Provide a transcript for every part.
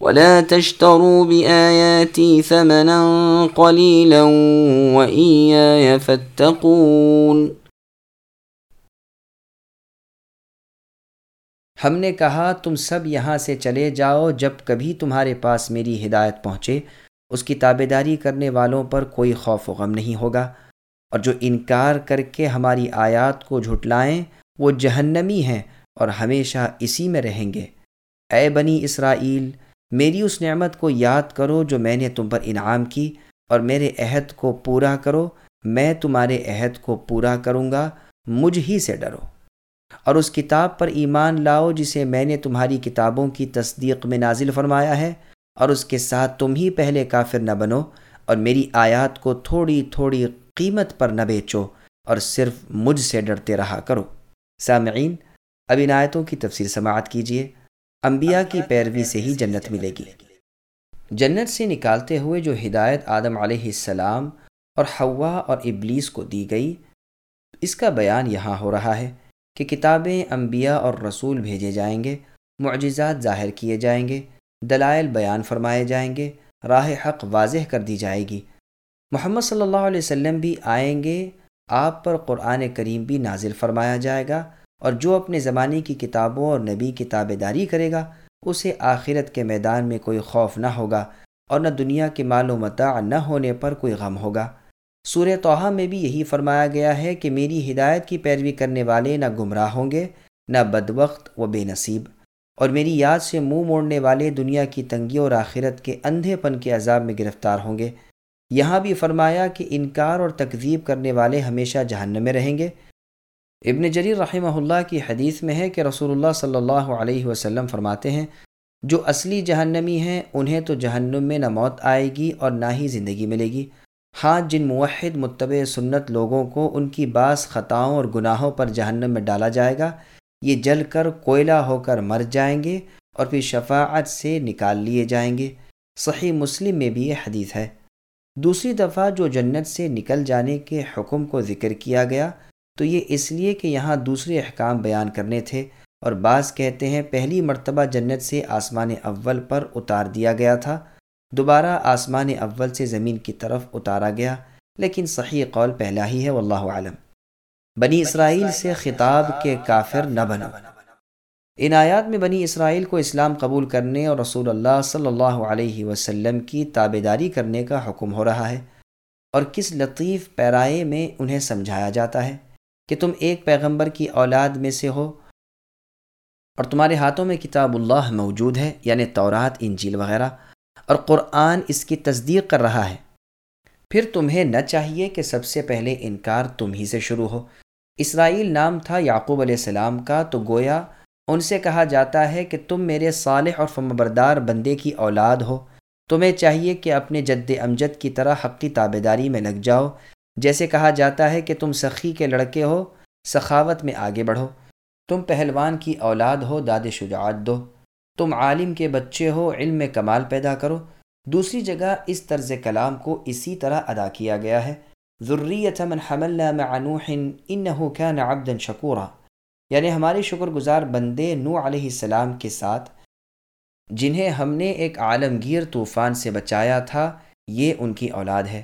ولا تشتروا بآياتي ثمنا قليلا وإياي فاتقون ہم نے کہا، تم سب یہاں سے چلے جاؤ جب کبھی تمہارے پاس میری ہدایت پہنچے۔ اس کی تابے داری کرنے والوں پر کوئی خوف و غم نہیں ہوگا۔ اور جو انکار کر کے ہماری آیات کو جھٹلائیں، وہ جہنمی ہیں اور ہمیشہ اسی میں رہیں گے۔ اے بنی اسرائیل میری اس نعمت کو یاد کرو جو میں نے تم پر انعام کی اور میرے عہد کو پورا کرو۔ میں تمہارے عہد کو پورا کروں گا۔ مجھ ہی سے ڈرو۔ اور اس کتاب پر ایمان لاؤ جسے میں نے تمہاری کتابوں کی تصدیق میں نازل فرمایا ہے۔ اور اس کے ساتھ تم ہی پہلے کافر نہ بنو اور میری آیات کو تھوڑی تھوڑی قیمت پر نہ بیچو اور صرف مجھ سے ڈرتے رہا کرو۔ سامعین، اب ان آیتوں کی تفصیل سماعت کیجیے۔ انبیاء کی پیروی سے ہی جنت ملے گی۔ جنت سے نکالتے ہوئے جو ہدایت آدم علیہ السلام اور ہوا اور ابلیس کو دی گئی، اس کا بیان یہاں ہو رہا ہے کہ کتابیں انبیاء اور رسول بھیجے جائیں گے، معجزات ظاہر کیے جائیں گے، دلائل بیان فرمائے جائیں گے، راہ حق واضح کر دی جائے گی۔ محمد صلی اللہ علیہ وسلم بھی آئیں گے، آپ پر قرآن کریم بھی نازل فرمایا جائے گا۔ اور جو اپنے زمانے کی کتابوں اور نبی کی تابے داری کرے گا، اسے آخرت کے میدان میں کوئی خوف نہ ہوگا اور نہ دنیا کے مال و متاع نہ ہونے پر کوئی غم ہوگا۔ سورہ توحہ میں بھی یہی فرمایا گیا ہے کہ میری ہدایت کی پیروی کرنے والے نہ گمراہ ہوں گے، نہ بدوقت و بے نصیب۔ اور میری یاد سے منہ موڑنے والے دنیا کی تنگی اور آخرت کے اندھے پن کے عذاب میں گرفتار ہوں گے۔ یہاں بھی فرمایا کہ انکار اور تکذیب کرنے والے ہمیشہ جہنم میں رہیں گے۔ ابن جریر رحمہ اللہ کی حدیث میں ہے کہ رسول اللہ صلی اللہ علیہ وسلم فرماتے ہیں، جو اصلی جہنمی ہیں، انہیں تو جہنم میں نہ موت آئے گی اور نہ ہی زندگی ملے گی۔ ہاں جن موحد متبع سنت لوگوں کو ان کی بعض خطاؤں اور گناہوں پر جہنم میں ڈالا جائے گا، یہ جل کر کوئلہ ہو کر مر جائیں گے اور پھر شفاعت سے نکال لیے جائیں گے۔ صحیح مسلم میں بھی یہ حدیث ہے۔ دوسری دفعہ جو جنت سے نکل جانے کے حکم کو ذکر کیا گیا تو یہ اس لیے کہ یہاں دوسرے احکام بیان کرنے تھے اور بعض کہتے ہیں پہلی مرتبہ جنت سے آسمان اول پر اتار دیا گیا تھا دوبارہ آسمان اول سے زمین کی طرف اتارا گیا لیکن صحیح قول پہلا ہی ہے واللہ عالم بنی اسرائیل سے خطاب کے کافر نہ بنا ان آیات میں بنی اسرائیل کو اسلام قبول کرنے اور رسول اللہ صلی اللہ علیہ وسلم کی تابے داری کرنے کا حکم ہو رہا ہے اور کس لطیف پیرائے میں انہیں سمجھایا جاتا ہے۔ کہ تم ایک پیغمبر کی اولاد میں سے ہو اور تمہارے ہاتھوں میں کتاب اللہ موجود ہے یعنی تورات، انجیل وغیرہ، اور قرآن اس کی تصدیق کر رہا ہے۔ پھر تمہیں نہ چاہیے کہ سب سے پہلے انکار تم ہی سے شروع ہو۔ اسرائیل نام تھا یعقوب علیہ السلام کا، تو گویا ان سے کہا جاتا ہے کہ تم میرے صالح اور فمبردار بندے کی اولاد ہو۔ تمہیں چاہیے کہ اپنے جد امجد کی طرح حقی تابے داری میں لگ جاؤ۔ جیسے کہا جاتا ہے کہ تم سخی کے لڑکے ہو، سخاوت میں آگے بڑھو۔ تم پہلوان کی اولاد ہو، داد شجاعت دو۔ تم عالم کے بچے ہو، علم میں کمال پیدا کرو۔ دوسری جگہ اس طرز کلام کو اسی طرح ادا کیا گیا ہے۔ ذریت من حملنا مع نوح انہو كان عبدا شکورا۔ یعنی ہمارے شکر گزار بندے نو علیہ السلام کے ساتھ، جنہیں ہم نے ایک عالمگیر طوفان سے بچایا تھا، یہ ان کی اولاد ہے۔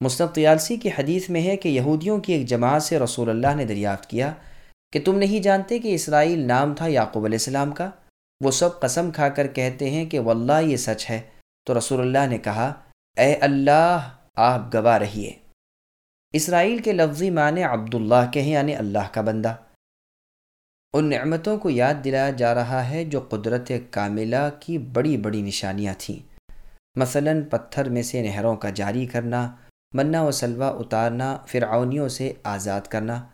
مصنف طیالسی کی حدیث میں ہے کہ یہودیوں کی ایک جماعت سے رسول اللہ نے دریافت کیا کہ تم نہیں جانتے کہ اسرائیل نام تھا یعقوب علیہ السلام کا؟ وہ سب قسم کھا کر کہتے ہیں کہ واللہ یہ سچ ہے۔ تو رسول اللہ نے کہا، اے اللہ، آپ گواہ رہیے۔ اسرائیل کے لفظی معنی عبداللہ کے ہیں یعنی اللہ کا بندہ۔ ان نعمتوں کو یاد دلایا جا رہا ہے جو قدرت کاملہ کی بڑی بڑی نشانیاں تھیں۔ مثلا پتھر میں سے نہروں کا جاری کرنا منا و سلوا اتارنا، فرعونیوں سے آزاد کرنا،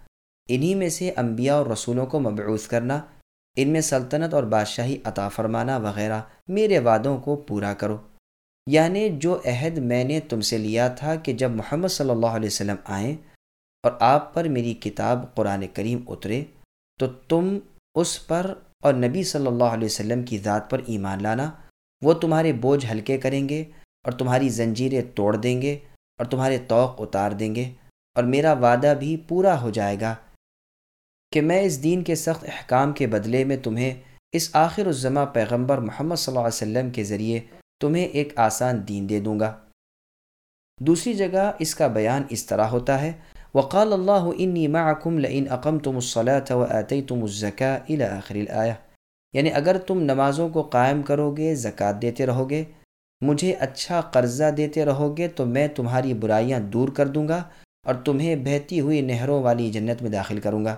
انہی میں سے انبیاء اور رسولوں کو مبعوث کرنا، ان میں سلطنت اور بادشاہی عطا فرمانا وغیرہ میرے وعدوں کو پورا کرو۔ یعنی جو عہد میں نے تم سے لیا تھا کہ جب محمد صلی اللہ علیہ وسلم آئیں اور آپ پر میری کتاب قرآن کریم اترے، تو تم اس پر اور نبی صلی اللہ علیہ وسلم کی ذات پر ایمان لانا، وہ تمہارے بوجھ ہلکے کریں گے اور تمہاری زنجیریں توڑ دیں گے۔ اور تمہارے توق اتار دیں گے اور میرا وعدہ بھی پورا ہو جائے گا کہ میں اس دین کے سخت احکام کے بدلے میں تمہیں اس آخر الزماں پیغمبر محمد صلی اللہ علیہ وسلم کے ذریعے تمہیں ایک آسان دین دے دوں گا۔ دوسری جگہ اس کا بیان اس طرح ہوتا ہے، وقال اللہ انی معکم لئن اقمتم الصلاة وآتیتم الزکاة الى آخر الآیہ۔ یعنی اگر تم نمازوں کو قائم کرو گے زکوٰۃ دیتے رہو گے مجھے اچھا قرضہ دیتے رہو گے تو میں تمہاری برائیاں دور کر دوں گا اور تمہیں بہتی ہوئی نہروں والی جنت میں داخل کروں گا۔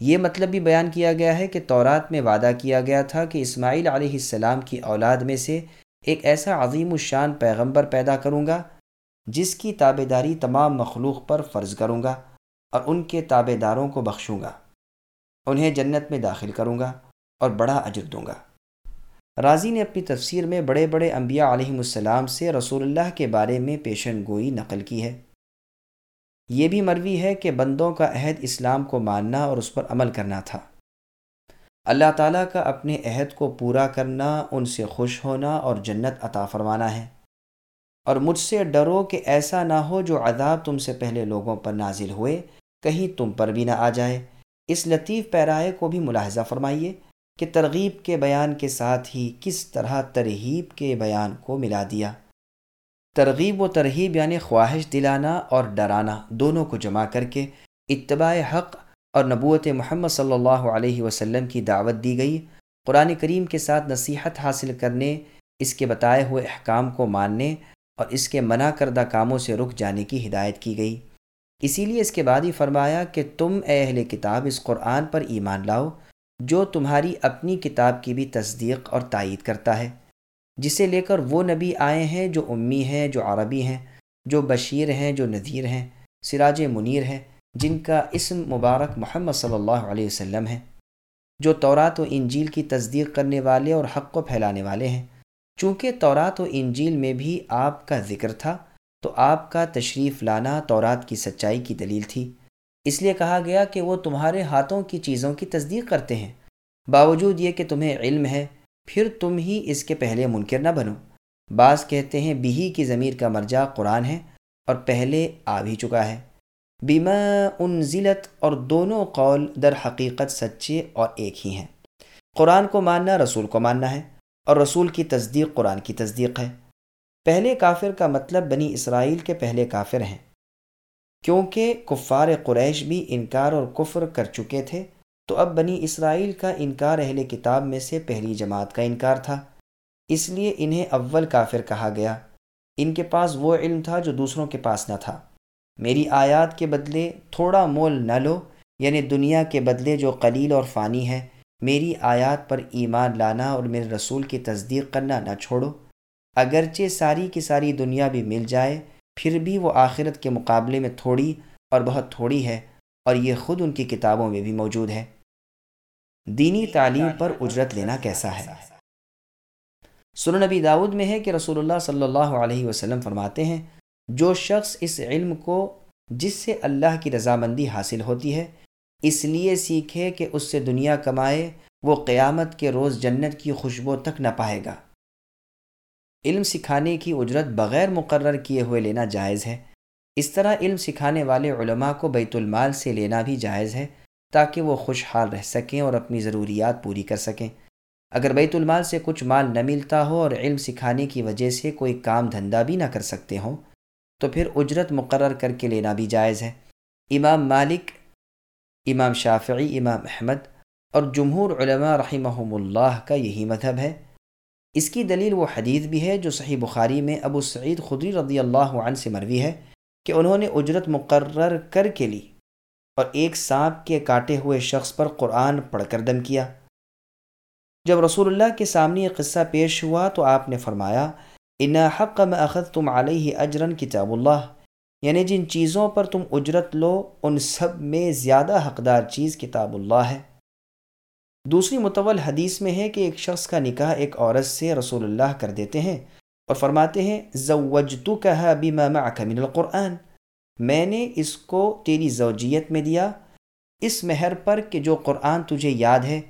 یہ مطلب بھی بیان کیا گیا ہے کہ تورات میں وعدہ کیا گیا تھا کہ اسماعیل علیہ السلام کی اولاد میں سے ایک ایسا عظیم الشان پیغمبر پیدا کروں گا جس کی تابے داری تمام مخلوق پر فرض کروں گا اور ان کے تابے داروں کو بخشوں گا۔ انہیں جنت میں داخل کروں گا اور بڑا اجر دوں گا۔ راضی نے اپنی تفسیر میں بڑے بڑے انبیاء علیہم السلام سے رسول اللہ کے بارے میں پیشن گوئی نقل کی ہے۔ یہ بھی مروی ہے کہ بندوں کا عہد اسلام کو ماننا اور اس پر عمل کرنا تھا۔ اللہ تعالیٰ کا اپنے عہد کو پورا کرنا، ان سے خوش ہونا اور جنت عطا فرمانا ہے۔ اور مجھ سے ڈرو کہ ایسا نہ ہو جو عذاب تم سے پہلے لوگوں پر نازل ہوئے، کہیں تم پر بھی نہ آ جائے۔ اس لطیف پیرائے کو بھی ملاحظہ فرمائیے۔ کہ ترغیب کے بیان کے ساتھ ہی کس طرح ترہیب کے بیان کو ملا دیا۔ ترغیب و ترہیب یعنی خواہش دلانا اور ڈرانا دونوں کو جمع کر کے اتباع حق اور نبوت محمد صلی اللہ علیہ وسلم کی دعوت دی گئی۔ قرآن کریم کے ساتھ نصیحت حاصل کرنے، اس کے بتائے ہوئے احکام کو ماننے اور اس کے منع کردہ کاموں سے رک جانے کی ہدایت کی گئی۔ اسی لیے اس کے بعد ہی فرمایا کہ تم اے اہل کتاب اس قرآن پر ایمان لاؤ۔ جو تمہاری اپنی کتاب کی بھی تصدیق اور تائید کرتا ہے۔ جسے لے کر وہ نبی آئے ہیں جو امی ہیں، جو عربی ہیں، جو بشیر ہیں، جو نذیر ہیں، سراج منیر ہیں، جن کا اسم مبارک محمد صلی اللہ علیہ وسلم ہے۔ جو تورات و انجیل کی تصدیق کرنے والے اور حق کو پھیلانے والے ہیں۔ چونکہ تورات و انجیل میں بھی آپ کا ذکر تھا، تو آپ کا تشریف لانا تورات کی سچائی کی دلیل تھی۔ اس لیے کہا گیا کہ وہ تمہارے ہاتھوں کی چیزوں کی تصدیق کرتے ہیں۔ باوجود یہ کہ تمہیں علم ہے، پھر تم ہی اس کے پہلے منکر نہ بنو۔ بعض کہتے ہیں بیہی کی ضمیر کا مرجع قرآن ہے اور پہلے آ بھی چکا ہے۔ بیما ان ضلعت اور دونوں قول در حقیقت سچے اور ایک ہی ہیں۔ قرآن کو ماننا رسول کو ماننا ہے اور رسول کی تصدیق قرآن کی تصدیق ہے۔ پہلے کافر کا مطلب بنی اسرائیل کے پہلے کافر ہیں۔ کیونکہ کفار قریش بھی انکار اور کفر کر چکے تھے، تو اب بنی اسرائیل کا انکار اہل کتاب میں سے پہلی جماعت کا انکار تھا۔ اس لیے انہیں اول کافر کہا گیا۔ ان کے پاس وہ علم تھا جو دوسروں کے پاس نہ تھا۔ میری آیات کے بدلے تھوڑا مول نہ لو یعنی دنیا کے بدلے جو قلیل اور فانی ہے میری آیات پر ایمان لانا اور میرے رسول کی تصدیق کرنا نہ چھوڑو۔ اگرچہ ساری کی ساری دنیا بھی مل جائے پھر بھی وہ آخرت کے مقابلے میں تھوڑی اور بہت تھوڑی ہے اور یہ خود ان کی کتابوں میں بھی موجود ہے۔ دینی تعلیم پر اجرت لینا کیسا ہے؟ سن نبی داود میں ہے کہ رسول اللہ صلی اللہ علیہ وسلم فرماتے ہیں جو شخص اس علم کو جس سے اللہ کی رضامندی حاصل ہوتی ہے اس لیے سیکھے کہ اس سے دنیا کمائے وہ قیامت کے روز جنت کی خوشبو تک نہ پائے گا۔ علم سکھانے کی اجرت بغیر مقرر کیے ہوئے لینا جائز ہے۔ اس طرح علم سکھانے والے علماء کو بیت المال سے لینا بھی جائز ہے تاکہ وہ خوشحال رہ سکیں اور اپنی ضروریات پوری کر سکیں۔ اگر بیت المال سے کچھ مال نہ ملتا ہو اور علم سکھانے کی وجہ سے کوئی کام دھندا بھی نہ کر سکتے ہوں، تو پھر اجرت مقرر کر کے لینا بھی جائز ہے۔ امام مالک، امام شافعی، امام احمد اور جمہور علماء رحمہم اللہ کا یہی مذہب ہے۔ اس کی دلیل وہ حدیث بھی ہے جو صحیح بخاری میں ابو سعید خدری رضی اللہ عنہ سے مروی ہے کہ انہوں نے اجرت مقرر کر کے لی اور ایک سانپ کے کاٹے ہوئے شخص پر قرآن پڑھ کر دم کیا۔ جب رسول اللہ کے سامنے یہ قصہ پیش ہوا تو آپ نے فرمایا، ان حق میں اخذ تم علیہ اجرن کتاب اللہ یعنی جن چیزوں پر تم اجرت لو، ان سب میں زیادہ حقدار چیز کتاب اللہ ہے۔ دوسری متول حدیث میں ہے کہ ایک شخص کا نکاح ایک عورت سے رسول اللہ کر دیتے ہیں اور فرماتے ہیں زوجتو کہا بیما معک من القرآن میں نے اس کو تیری زوجیت میں دیا۔ اس مہر پر کہ جو قرآن تجھے یاد ہے،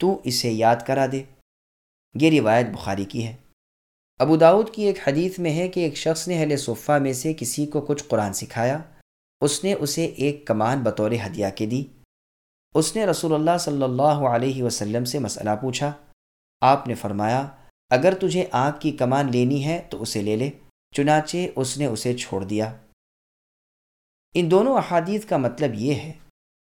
تو اسے یاد کرا دے۔ یہ روایت بخاری کی ہے۔ ابو داود کی ایک حدیث میں ہے کہ ایک شخص نے اہل صفہ میں سے کسی کو کچھ قرآن سکھایا۔ اس نے اسے ایک کمان بطور ہدیہ کے دی۔ اس نے رسول اللہ صلی اللہ علیہ وسلم سے مسئلہ پوچھا۔ آپ نے فرمایا، اگر تجھے آگ کی کمان لینی ہے تو اسے لے لے، چنانچہ اس نے اسے چھوڑ دیا۔ ان دونوں احادیث کا مطلب یہ ہے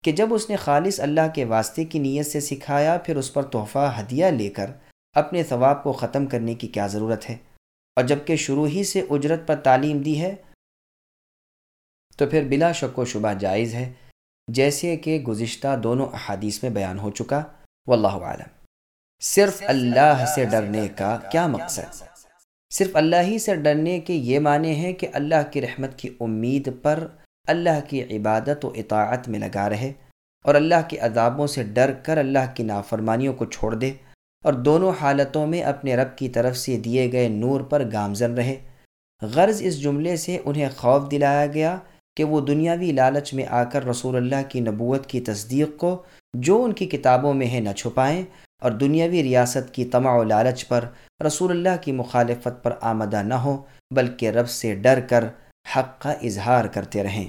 کہ جب اس نے خالص اللہ کے واسطے کی نیت سے سکھایا، پھر اس پر تحفہ، ہدیہ لے کر اپنے ثواب کو ختم کرنے کی کیا ضرورت ہے؟ اور جبکہ شروع ہی سے اجرت پر تعلیم دی ہے، تو پھر بلا شک و شبہ جائز ہے۔ جیسے کہ گزشتہ دونوں احادیث میں بیان ہو چکا، واللہ عالم صرف اللہ سے ڈرنے کا کیا مقصد؟ صرف اللہ ہی سے ڈرنے کے یہ معنی ہیں کہ اللہ کی رحمت کی امید پر اللہ کی عبادت و اطاعت میں لگا رہے اور اللہ کے عذابوں سے ڈر کر اللہ کی نافرمانیوں کو چھوڑ دے اور دونوں حالتوں میں اپنے رب کی طرف سے دیے گئے نور پر گامزن رہے۔ غرض اس جملے سے انہیں خوف دلایا گیا کہ وہ دنیاوی لالچ میں آ کر رسول اللہ کی نبوت کی تصدیق کو جو ان کی کتابوں میں ہے نہ چھپائیں اور دنیاوی ریاست کی طمع و لالچ پر رسول اللہ کی مخالفت پر آمدہ نہ ہو بلکہ رب سے ڈر کر حق کا اظہار کرتے رہیں۔